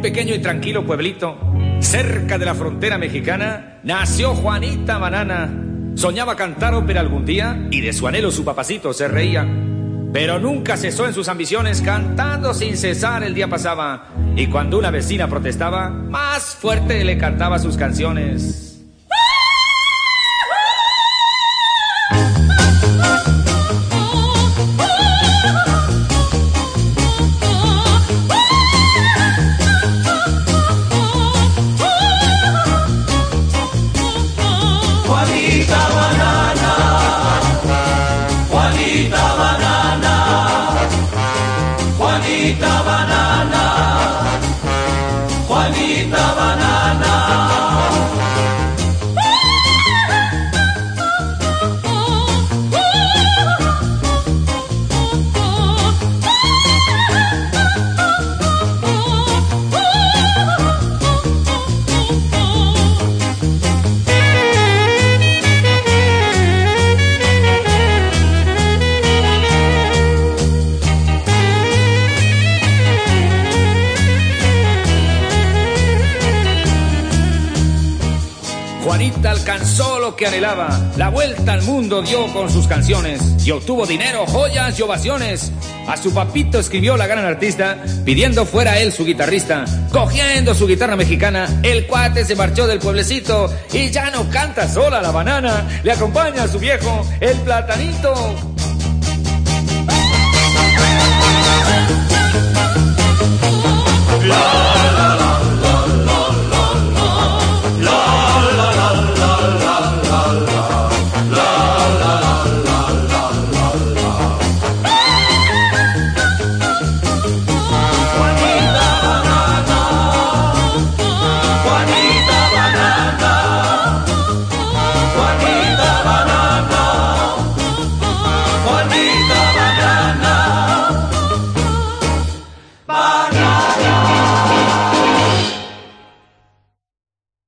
pequeño y tranquilo pueblito, cerca de la frontera mexicana, nació Juanita Banana. Soñaba cantar ópera algún día y de su anhelo su papacito se reía. Pero nunca cesó en sus ambiciones, cantando sin cesar el día pasaba. Y cuando una vecina protestaba, más fuerte le cantaba sus canciones. mamacita banana. Alcanzó lo que anhelaba. La vuelta al mundo dio con sus canciones y obtuvo dinero, joyas y ovaciones. A su papito escribió la gran artista pidiendo fuera él su guitarrista. Cogiendo su guitarra mexicana, el cuate se marchó del pueblecito y ya no canta sola la banana. Le acompaña a su viejo, el platanito. La